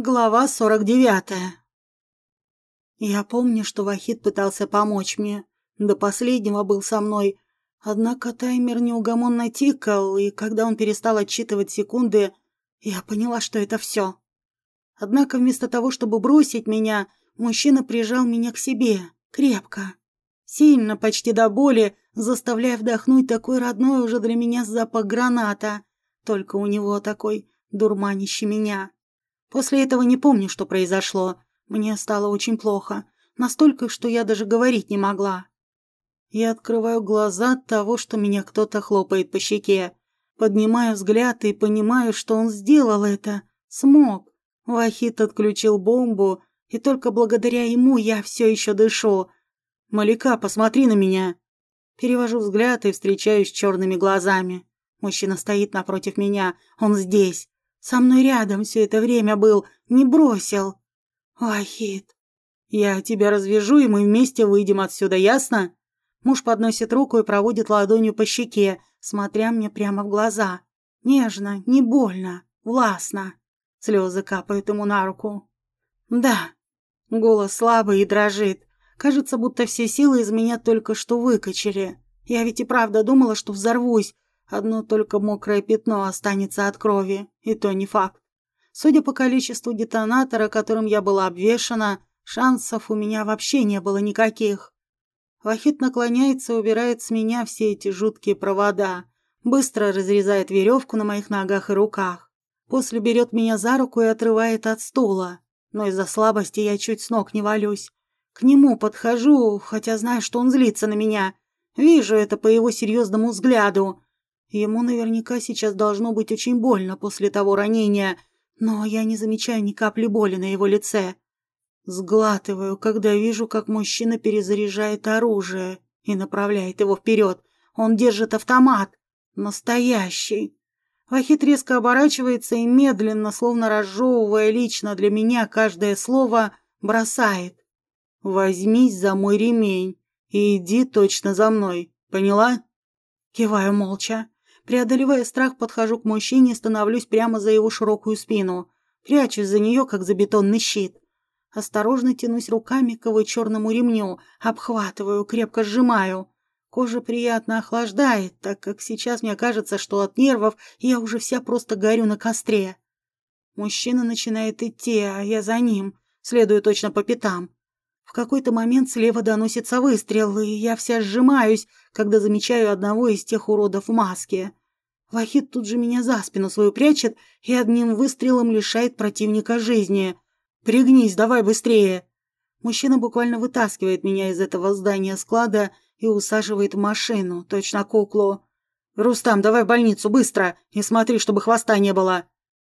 Глава сорок девятая. Я помню, что Вахид пытался помочь мне. До последнего был со мной. Однако таймер неугомонно тикал, и когда он перестал отсчитывать секунды, я поняла, что это все. Однако вместо того, чтобы бросить меня, мужчина прижал меня к себе, крепко. Сильно, почти до боли, заставляя вдохнуть такой родной уже для меня запах граната. Только у него такой дурманящий меня. После этого не помню, что произошло. Мне стало очень плохо. Настолько, что я даже говорить не могла. Я открываю глаза от того, что меня кто-то хлопает по щеке. Поднимаю взгляд и понимаю, что он сделал это. Смог. Вахит отключил бомбу, и только благодаря ему я все еще дышу. «Малика, посмотри на меня!» Перевожу взгляд и встречаюсь черными глазами. Мужчина стоит напротив меня. Он здесь. Со мной рядом все это время был, не бросил. Вахид, я тебя развяжу, и мы вместе выйдем отсюда, ясно? Муж подносит руку и проводит ладонью по щеке, смотря мне прямо в глаза. Нежно, не больно, властно. Слезы капают ему на руку. Да. Голос слабый и дрожит. Кажется, будто все силы из меня только что выкачали. Я ведь и правда думала, что взорвусь, Одно только мокрое пятно останется от крови, и то не факт. Судя по количеству детонатора, которым я была обвешана, шансов у меня вообще не было никаких. Вахит наклоняется убирает с меня все эти жуткие провода, быстро разрезает веревку на моих ногах и руках. После берет меня за руку и отрывает от стула, но из-за слабости я чуть с ног не валюсь. К нему подхожу, хотя знаю, что он злится на меня. Вижу это по его серьезному взгляду, Ему наверняка сейчас должно быть очень больно после того ранения, но я не замечаю ни капли боли на его лице. Сглатываю, когда вижу, как мужчина перезаряжает оружие и направляет его вперед. Он держит автомат. Настоящий. Вахит резко оборачивается и медленно, словно разжевывая лично для меня каждое слово, бросает. «Возьмись за мой ремень и иди точно за мной. Поняла?» Киваю молча. Преодолевая страх, подхожу к мужчине и становлюсь прямо за его широкую спину. Прячусь за нее, как за бетонный щит. Осторожно тянусь руками к его черному ремню, обхватываю, крепко сжимаю. Кожа приятно охлаждает, так как сейчас мне кажется, что от нервов я уже вся просто горю на костре. Мужчина начинает идти, а я за ним, следую точно по пятам. В какой-то момент слева доносится выстрел, и я вся сжимаюсь, когда замечаю одного из тех уродов в маске. Вахид тут же меня за спину свою прячет и одним выстрелом лишает противника жизни. «Пригнись, давай быстрее!» Мужчина буквально вытаскивает меня из этого здания склада и усаживает в машину, точно куклу. «Рустам, давай в больницу, быстро! И смотри, чтобы хвоста не было!»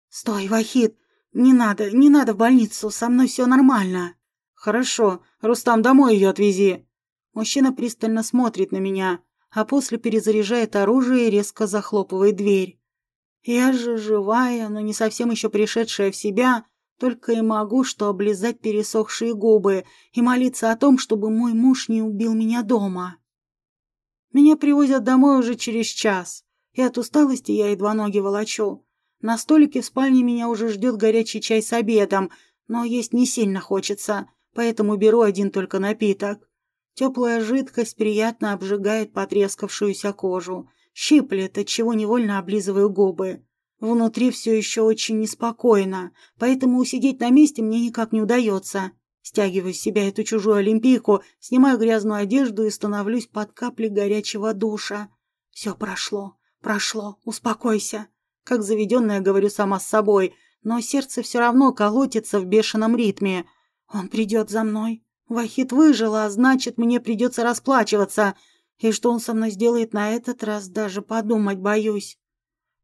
«Стой, Вахид! Не надо, не надо в больницу, со мной все нормально!» «Хорошо, Рустам, домой ее отвези!» Мужчина пристально смотрит на меня а после перезаряжает оружие и резко захлопывает дверь. Я же живая, но не совсем еще пришедшая в себя, только и могу что облизать пересохшие губы и молиться о том, чтобы мой муж не убил меня дома. Меня привозят домой уже через час, и от усталости я едва ноги волочу. На столике в спальне меня уже ждет горячий чай с обедом, но есть не сильно хочется, поэтому беру один только напиток. Теплая жидкость приятно обжигает потрескавшуюся кожу, щиплет, отчего невольно облизываю губы. Внутри все еще очень неспокойно, поэтому усидеть на месте мне никак не удается. Стягиваю с себя эту чужую олимпийку, снимаю грязную одежду и становлюсь под каплей горячего душа. Все прошло, прошло, успокойся. Как заведенная говорю сама с собой, но сердце все равно колотится в бешеном ритме. Он придет за мной, Вахит выжила, а значит, мне придется расплачиваться. И что он со мной сделает на этот раз, даже подумать боюсь.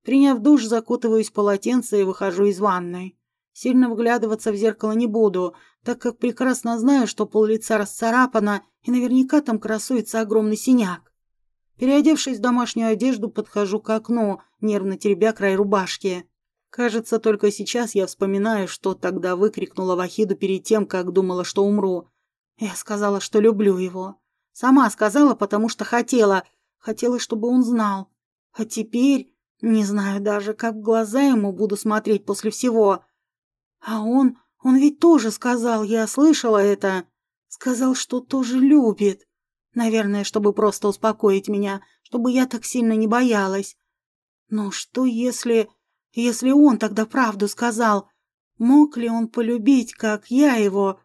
Приняв душ, закутываюсь в полотенце и выхожу из ванной. Сильно вглядываться в зеркало не буду, так как прекрасно знаю, что пол лица расцарапано, и наверняка там красуется огромный синяк. Переодевшись в домашнюю одежду, подхожу к окну, нервно теребя край рубашки. Кажется, только сейчас я вспоминаю, что тогда выкрикнула Вахиду перед тем, как думала, что умру. Я сказала, что люблю его. Сама сказала, потому что хотела. Хотела, чтобы он знал. А теперь не знаю даже, как в глаза ему буду смотреть после всего. А он, он ведь тоже сказал, я слышала это. Сказал, что тоже любит. Наверное, чтобы просто успокоить меня, чтобы я так сильно не боялась. Но что если... Если он тогда правду сказал? Мог ли он полюбить, как я его?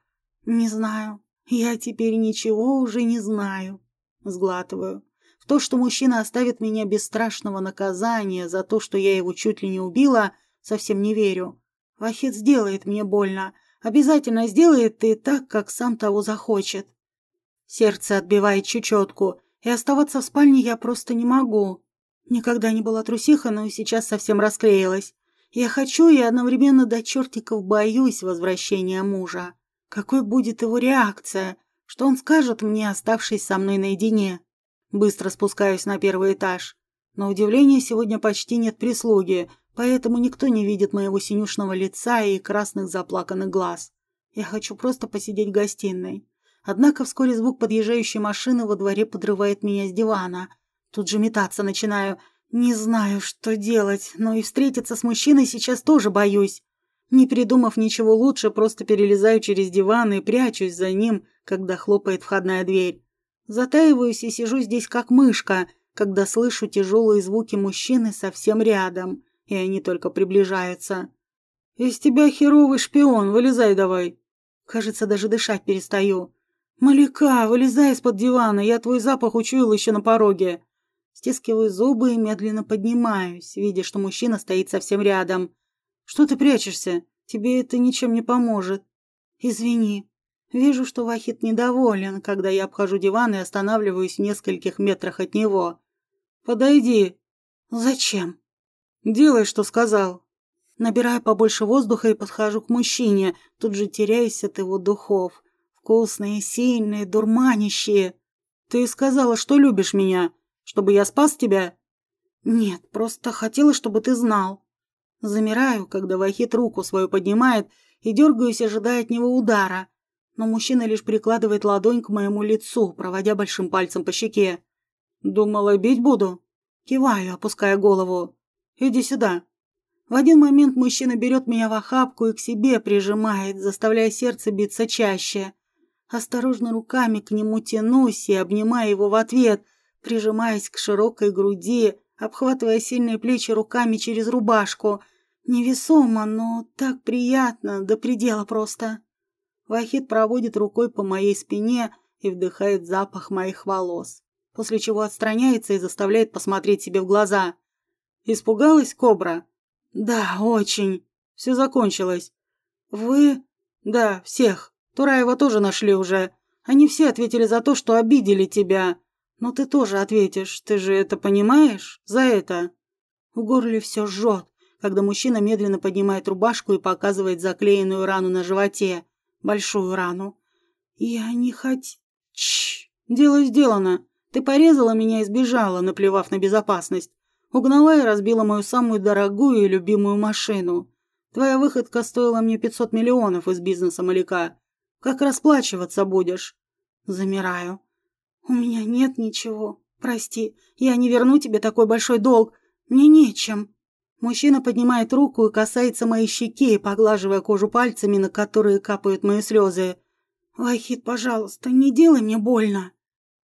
Не знаю. Я теперь ничего уже не знаю. Сглатываю. В то, что мужчина оставит меня без страшного наказания за то, что я его чуть ли не убила, совсем не верю. Вахид сделает мне больно. Обязательно сделает и так, как сам того захочет. Сердце отбивает чечетку, и оставаться в спальне я просто не могу. Никогда не была трусиха, но сейчас совсем расклеилась. Я хочу и одновременно до чертиков боюсь возвращения мужа. Какой будет его реакция? Что он скажет мне, оставшись со мной наедине? Быстро спускаюсь на первый этаж. На удивление, сегодня почти нет прислуги, поэтому никто не видит моего синюшного лица и красных заплаканных глаз. Я хочу просто посидеть в гостиной. Однако вскоре звук подъезжающей машины во дворе подрывает меня с дивана. Тут же метаться начинаю. Не знаю, что делать, но и встретиться с мужчиной сейчас тоже боюсь. Не придумав ничего лучше, просто перелезаю через диван и прячусь за ним, когда хлопает входная дверь. Затаиваюсь и сижу здесь как мышка, когда слышу тяжелые звуки мужчины совсем рядом, и они только приближаются. «Из тебя херовый шпион, вылезай давай!» Кажется, даже дышать перестаю. «Маляка, вылезай из-под дивана, я твой запах учуял еще на пороге!» Стискиваю зубы и медленно поднимаюсь, видя, что мужчина стоит совсем рядом. «Что ты прячешься? Тебе это ничем не поможет». «Извини», Вижу, что Вахид недоволен, когда я обхожу диван и останавливаюсь в нескольких метрах от него. «Подойди». «Зачем?» «Делай, что сказал». Набираю побольше воздуха и подхожу к мужчине, тут же теряюсь от его духов. Вкусные, сильные, дурманящие. «Ты сказала, что любишь меня, чтобы я спас тебя?» «Нет, просто хотела, чтобы ты знал». Замираю, когда Вахид руку свою поднимает и дергаюсь, ожидая от него удара но мужчина лишь прикладывает ладонь к моему лицу, проводя большим пальцем по щеке. «Думала, бить буду?» Киваю, опуская голову. «Иди сюда». В один момент мужчина берет меня в охапку и к себе прижимает, заставляя сердце биться чаще. Осторожно руками к нему тянусь и обнимаю его в ответ, прижимаясь к широкой груди, обхватывая сильные плечи руками через рубашку. Невесомо, но так приятно, до предела просто. Вахид проводит рукой по моей спине и вдыхает запах моих волос, после чего отстраняется и заставляет посмотреть себе в глаза. «Испугалась, Кобра?» «Да, очень. Все закончилось. Вы...» «Да, всех. Тураева тоже нашли уже. Они все ответили за то, что обидели тебя. Но ты тоже ответишь. Ты же это понимаешь? За это?» В горле все жжет, когда мужчина медленно поднимает рубашку и показывает заклеенную рану на животе большую рану. Я не хоть... Чш, дело сделано. Ты порезала меня и сбежала, наплевав на безопасность. Угнала и разбила мою самую дорогую и любимую машину. Твоя выходка стоила мне 500 миллионов из бизнеса Маляка. Как расплачиваться будешь? Замираю. У меня нет ничего. Прости, я не верну тебе такой большой долг. Мне нечем. Мужчина поднимает руку и касается моей щеки, поглаживая кожу пальцами, на которые капают мои слезы. «Вахид, пожалуйста, не делай мне больно!»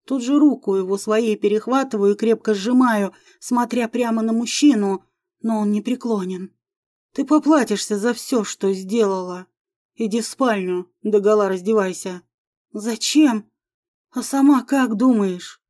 Тут же руку его своей перехватываю и крепко сжимаю, смотря прямо на мужчину, но он не преклонен. «Ты поплатишься за все, что сделала. Иди в спальню, догола раздевайся». «Зачем? А сама как думаешь?»